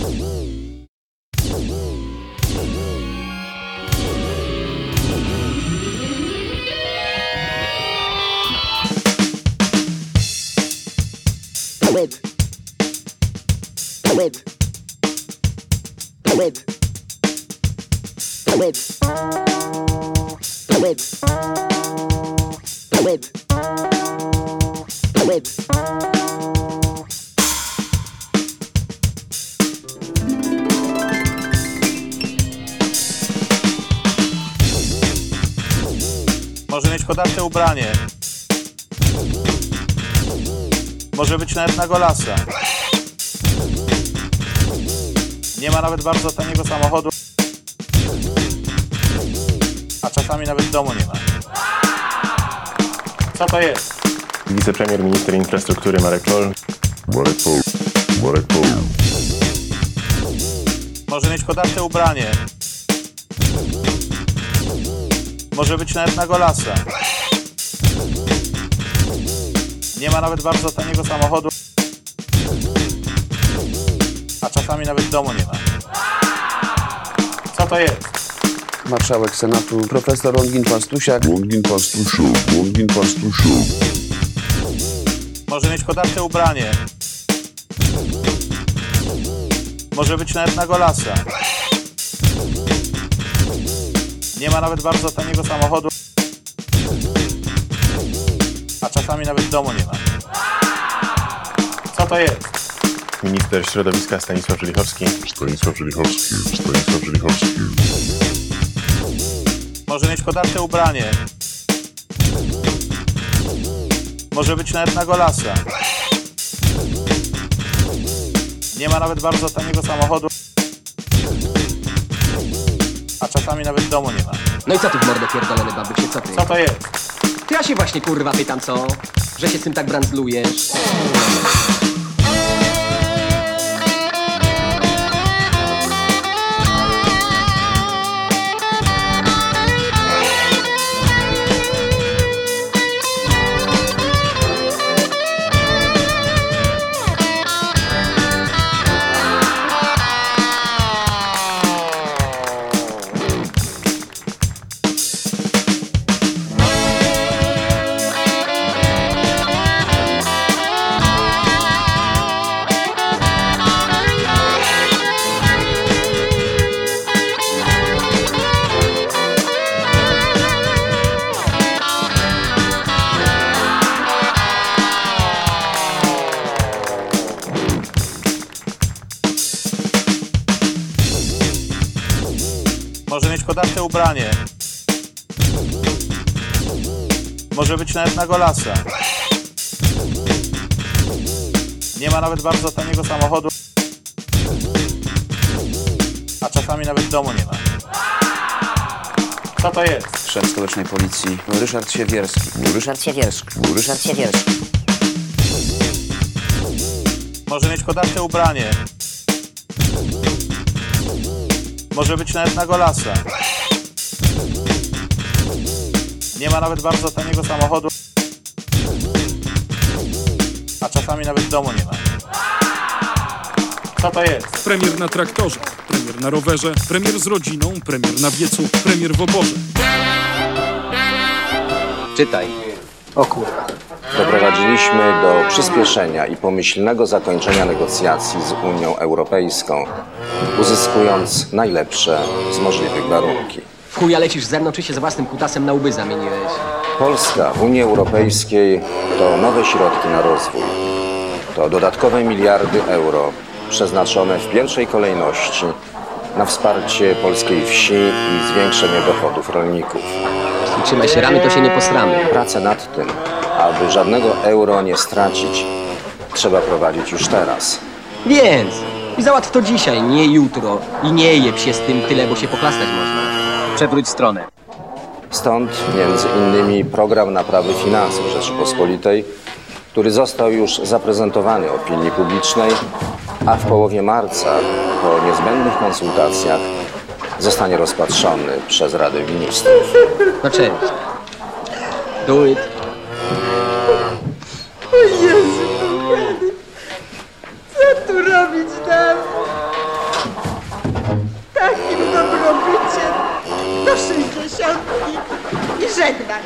Poet. Poet. Poet. Poet. Poet. Poet. Poet. Poet. Może mieć kodarte ubranie. Może być nawet na golasa. Nie ma nawet bardzo taniego samochodu. A czasami nawet w domu nie ma. Co to jest? Wicepremier minister infrastruktury Marek Pol. Marek Pol. Marek Pol. Może mieć kodarte ubranie. Może być nawet na golasa. Nie ma nawet bardzo taniego samochodu. A czasami nawet w domu nie ma. Co to jest? Marszałek Senatu profesor Longin Pastusiak. Longin Pastusiak, Longin Pastusiak. Może mieć kodarte ubranie. Może być nawet na golasa. Nie ma nawet bardzo taniego samochodu. A czasami nawet w domu nie ma. Co to jest? Minister środowiska Stanisław Żelichowski. Stanisław Żelichowski, Stanisław Żelichowski. Może mieć kodarte ubranie. Może być nawet na golasa. Nie ma nawet bardzo taniego samochodu. Czasami nawet domu nie ma. No i co ty w mordę pierdolony babycie, co ty? Co to jest? To ja się właśnie kurwa pytam, co? Że się z tym tak brandzlujesz? Kodarte ubranie. Może być nawet na golasa. Nie ma nawet bardzo taniego samochodu. A czasami nawet domu nie ma. Co to jest? Szef stołecznej policji Ryszard Siewierski. Ryszard Siewierski. Ryszard Siewierski. Może mieć kodarte ubranie. Może być nawet na golasa. Nie ma nawet bardzo taniego samochodu. A czasami nawet w domu nie ma. Co to jest? Premier na traktorze, premier na rowerze, premier z rodziną, premier na wiecu, premier w oborze. Czytaj. Doprowadziliśmy do przyspieszenia i pomyślnego zakończenia negocjacji z Unią Europejską, uzyskując najlepsze z możliwych warunki. Chuja lecisz ze mną, czy się z własnym kutasem na łby zamieniłeś? Polska w Unii Europejskiej to nowe środki na rozwój. To dodatkowe miliardy euro przeznaczone w pierwszej kolejności na wsparcie polskiej wsi i zwiększenie dochodów rolników. I trzymaj się ramy, to się nie posramy. Pracę nad tym, aby żadnego euro nie stracić, trzeba prowadzić już teraz. Więc i załatw to dzisiaj, nie jutro. I nie jeb się z tym tyle, bo się poklastać można. Przewróć stronę. Stąd między innymi program naprawy finansów Rzeczypospolitej, który został już zaprezentowany opinii publicznej, a w połowie marca, po niezbędnych konsultacjach, zostanie rozpatrzony przez Radę Ministrów. No. Do it. O Jezu. Co tu robić nam? Takim dobrobyciem do sześćdziesiątki i żegnać.